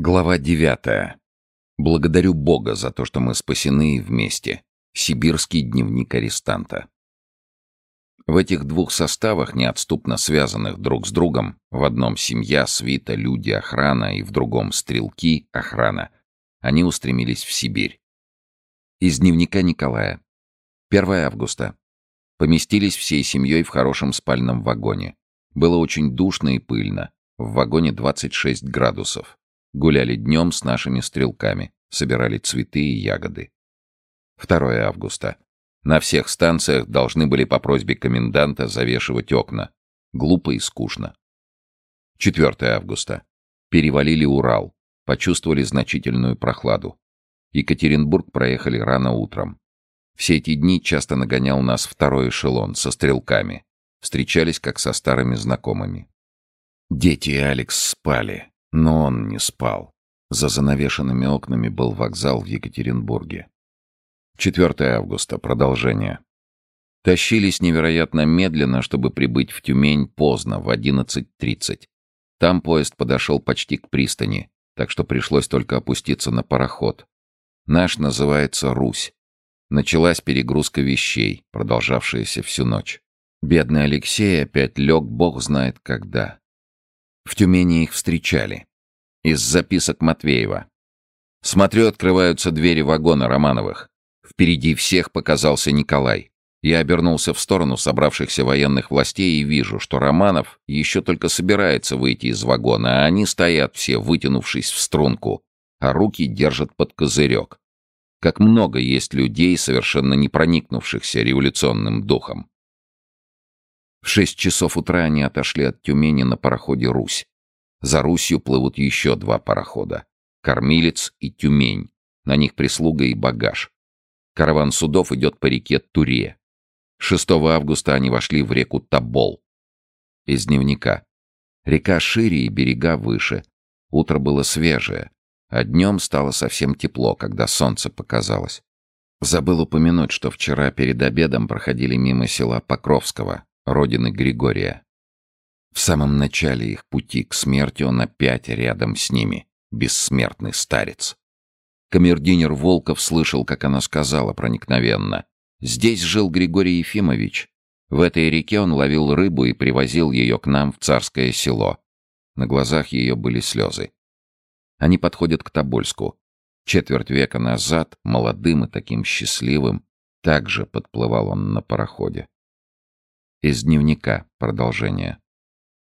Глава девятая. Благодарю Бога за то, что мы спасены и вместе. Сибирский дневник арестанта. В этих двух составах, неотступно связанных друг с другом, в одном семья, свита, люди, охрана и в другом стрелки, охрана, они устремились в Сибирь. Из дневника Николая. 1 августа. Поместились всей семьей в хорошем спальном вагоне. Было очень душно и пыльно. В вагоне 26 градусов. Гуляли днем с нашими стрелками, собирали цветы и ягоды. 2 августа. На всех станциях должны были по просьбе коменданта завешивать окна. Глупо и скучно. 4 августа. Перевалили Урал. Почувствовали значительную прохладу. Екатеринбург проехали рано утром. Все эти дни часто нагонял нас второй эшелон со стрелками. Встречались как со старыми знакомыми. Дети и Алекс спали. Но он не спал. За занавешенными окнами был вокзал в Екатеринбурге. 4 августа. Продолжение. Тащились невероятно медленно, чтобы прибыть в Тюмень поздно, в 11.30. Там поезд подошел почти к пристани, так что пришлось только опуститься на пароход. Наш называется «Русь». Началась перегрузка вещей, продолжавшаяся всю ночь. Бедный Алексей опять лег бог знает когда. В Тюмени их встречали. Из записок Матвеева. Смотрю, открываются двери вагона Романовых. Впереди всех показался Николай. Я обернулся в сторону собравшихся военных властей и вижу, что Романов еще только собирается выйти из вагона, а они стоят все, вытянувшись в струнку, а руки держат под козырек. Как много есть людей, совершенно не проникнувшихся революционным духом. В шесть часов утра они отошли от Тюмени на пароходе «Русь». За Русью плывут еще два парохода. «Кормилец» и «Тюмень». На них прислуга и багаж. Караван судов идет по реке Туре. 6 августа они вошли в реку Табол. Из дневника. Река шире и берега выше. Утро было свежее, а днем стало совсем тепло, когда солнце показалось. Забыл упомянуть, что вчера перед обедом проходили мимо села Покровского, родины Григория. В самом начале их пути к смерти он опять рядом с ними, бессмертный старец. Камердинер Волков слышал, как она сказала проникновенно. «Здесь жил Григорий Ефимович. В этой реке он ловил рыбу и привозил ее к нам в царское село. На глазах ее были слезы. Они подходят к Тобольску. Четверть века назад, молодым и таким счастливым, также подплывал он на пароходе. Из дневника продолжение.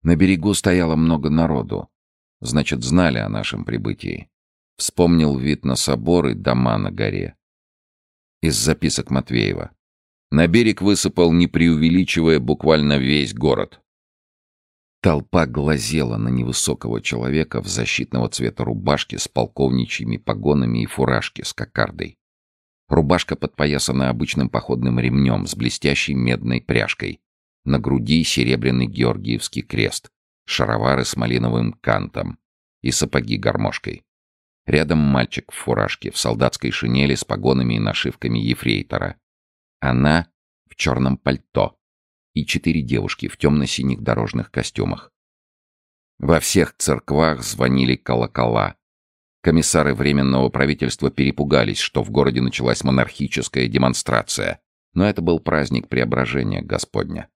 На берегу стояло много народу. Значит, знали о нашем прибытии. Вспомнил вид на собор и дома на горе. Из записок Матвеева. На берег высыпал, не преувеличивая, буквально весь город. Толпа глазела на невысокого человека в защитного цвета рубашке с полковничьими погонами и фуражке с кокардой. Рубашка подпоясана обычным походным ремнем с блестящей медной пряжкой, на груди серебряный Георгиевский крест, шаровары с малиновым кантом и сапоги гармошкой. Рядом мальчик в фуражке, в солдатской шинели с погонами и нашивками ефрейтора. Она в черном пальто. И четыре девушки в темно-синих дорожных костюмах. Во всех церквах звонили колокола. Комиссары Временного правительства перепугались, что в городе началась монархическая демонстрация. Но это был праздник преображения Господня.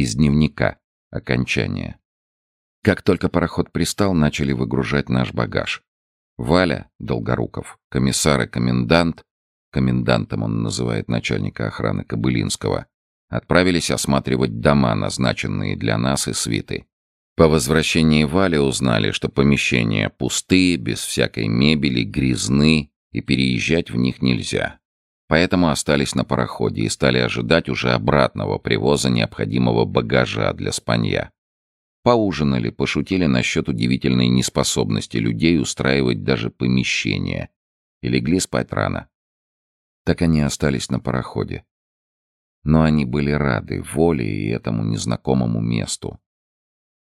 Из дневника. Окончание. Как только пароход пристал, начали выгружать наш багаж. Валя, Долгоруков, комиссар и комендант, комендантом он называет начальника охраны Кобылинского, отправились осматривать дома, назначенные для нас и свиты. По возвращении Вали узнали, что помещения пустые, без всякой мебели, грязны, и переезжать в них нельзя. Поэтому остались на пароходе и стали ожидать уже обратного привоза необходимого багажа для спанья. Поужинали, пошутили насчет удивительной неспособности людей устраивать даже помещения. И легли спать рано. Так они остались на пароходе. Но они были рады воле и этому незнакомому месту.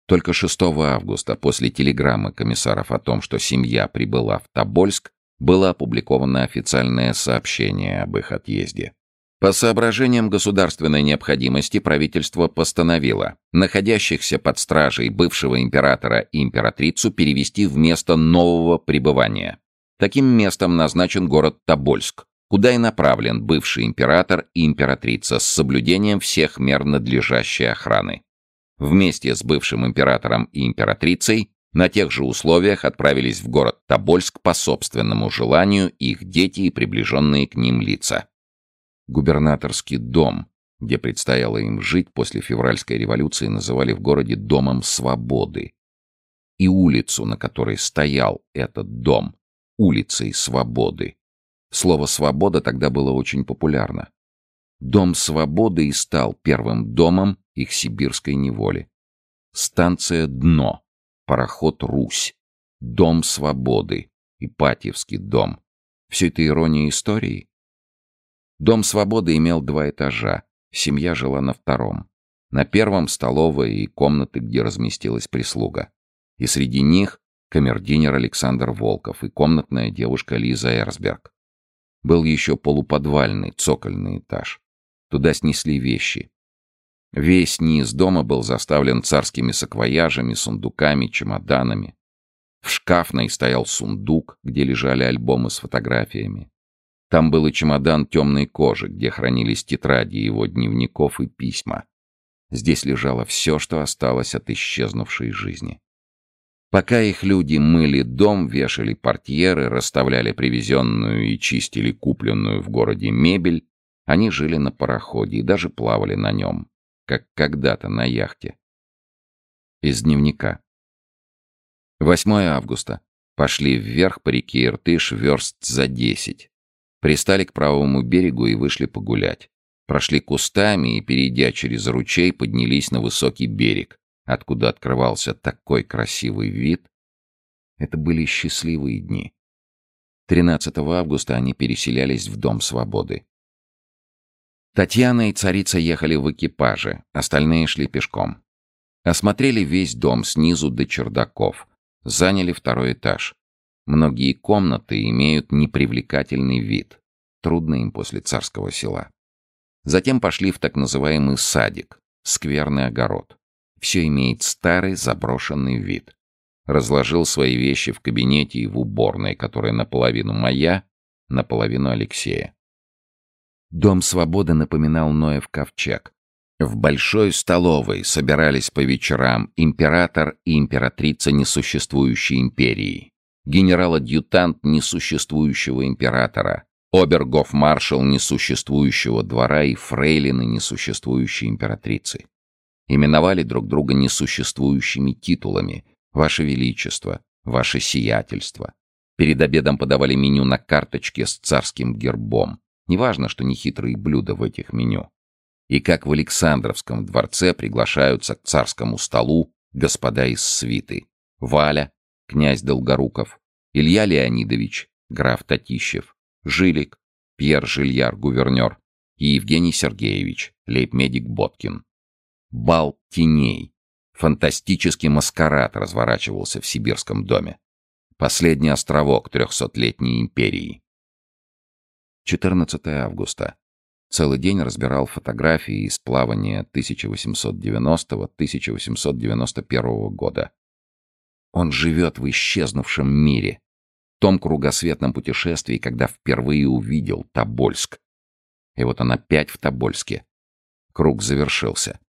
Только 6 августа, после телеграммы комиссаров о том, что семья прибыла в Тобольск, было опубликовано официальное сообщение об их отъезде. По соображениям государственной необходимости правительство постановило находящихся под стражей бывшего императора и императрицу перевести в место нового пребывания. Таким местом назначен город Тобольск, куда и направлен бывший император и императрица с соблюдением всех мер надлежащей охраны. Вместе с бывшим императором и императрицей на тех же условиях отправились в город Тобольск по собственному желанию их дети и приближенные к ним лица губернаторский дом, где предстояло им жить после февральской революции, называли в городе Домом Свободы. И улицу, на которой стоял этот дом, улицей Свободы. Слово «свобода» тогда было очень популярно. Дом Свободы и стал первым домом их сибирской неволи. Станция «Дно», пароход «Русь», Дом Свободы, Ипатьевский дом. Все это ирония истории? Дом свободы имел два этажа. Семья жила на втором. На первом — столовая и комнаты, где разместилась прислуга. И среди них — камердинер Александр Волков и комнатная девушка Лиза Эрсберг. Был еще полуподвальный, цокольный этаж. Туда снесли вещи. Весь низ дома был заставлен царскими саквояжами, сундуками, чемоданами. В шкафной стоял сундук, где лежали альбомы с фотографиями. Там был и чемодан темной кожи, где хранились тетради его дневников и письма. Здесь лежало все, что осталось от исчезнувшей жизни. Пока их люди мыли дом, вешали портьеры, расставляли привезенную и чистили купленную в городе мебель, они жили на пароходе и даже плавали на нем, как когда-то на яхте. Из дневника. 8 августа. Пошли вверх по реке Иртыш верст за десять. Пристали к правому берегу и вышли погулять. Прошли кустами и, перейдя через ручей, поднялись на высокий берег, откуда открывался такой красивый вид. Это были счастливые дни. 13 августа они переселялись в Дом Свободы. Татьяна и царица ехали в экипаже, остальные шли пешком. Осмотрели весь дом снизу до чердаков, заняли второй этаж. Многие комнаты имеют непривлекательный вид. Трудно им после царского села. Затем пошли в так называемый садик, скверный огород. Все имеет старый заброшенный вид. Разложил свои вещи в кабинете и в уборной, которая наполовину моя, наполовину Алексея. Дом свободы напоминал Ноев ковчег. В большой столовой собирались по вечерам император и императрица несуществующей империи, генерал-адъютант несуществующего императора, обергоф-маршал несуществующего двора и фрейлины несуществующей императрицы. Именовали друг друга несуществующими титулами «Ваше Величество», «Ваше Сиятельство». Перед обедом подавали меню на карточке с царским гербом. Неважно, что нехитрые блюда в этих меню. И как в Александровском дворце приглашаются к царскому столу господа из свиты. Валя, князь Долгоруков, Илья Леонидович, граф Татищев, Жилик, Пьер Жильяр, гувернер, и Евгений Сергеевич, лейб-медик Боткин. Бал теней. Фантастический маскарад разворачивался в сибирском доме. Последний островок трехсотлетней империи. 14 августа. Целый день разбирал фотографии из плавания 1890-1891 года. Он живет в исчезнувшем мире. В том кругосветном путешествии, когда впервые увидел Тобольск. И вот он опять в Тобольске. Круг завершился.